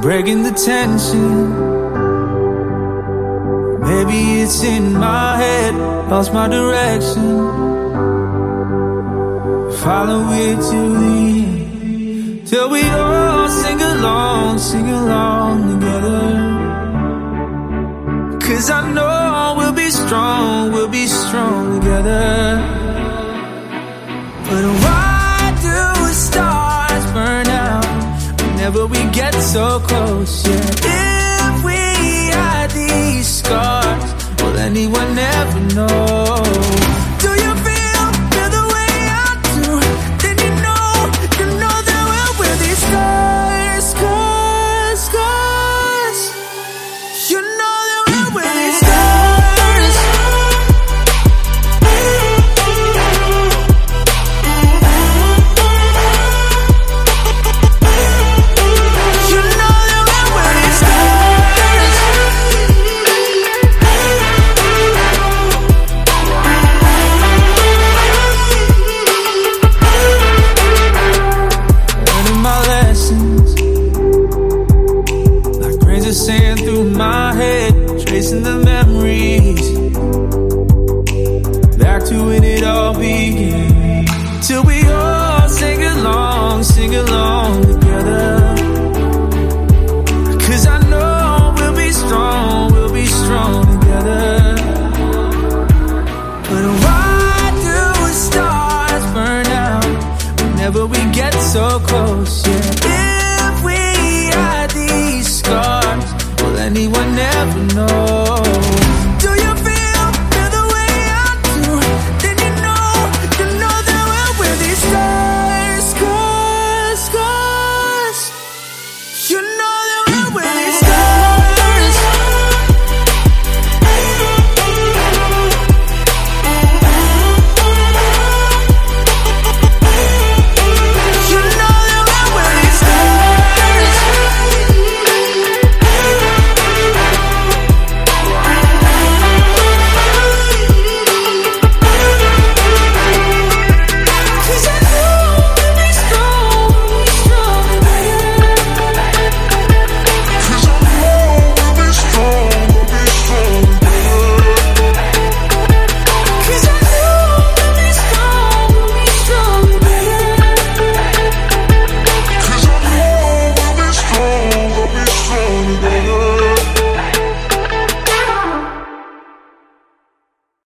breaking the tension. Maybe it's in my head, lost my direction. Follow it to the end, till we all sing along, sing along together. Cause I know we'll be strong, we'll be strong together. Get so close? Yeah, if we had these scars, will anyone ever know? Through my head, tracing the memories back to when it all began. Till we all sing along, sing along together. Cause I know we'll be strong, we'll be strong together. But why do stars burn out whenever we get so close? Yeah, we had these will anyone ever know?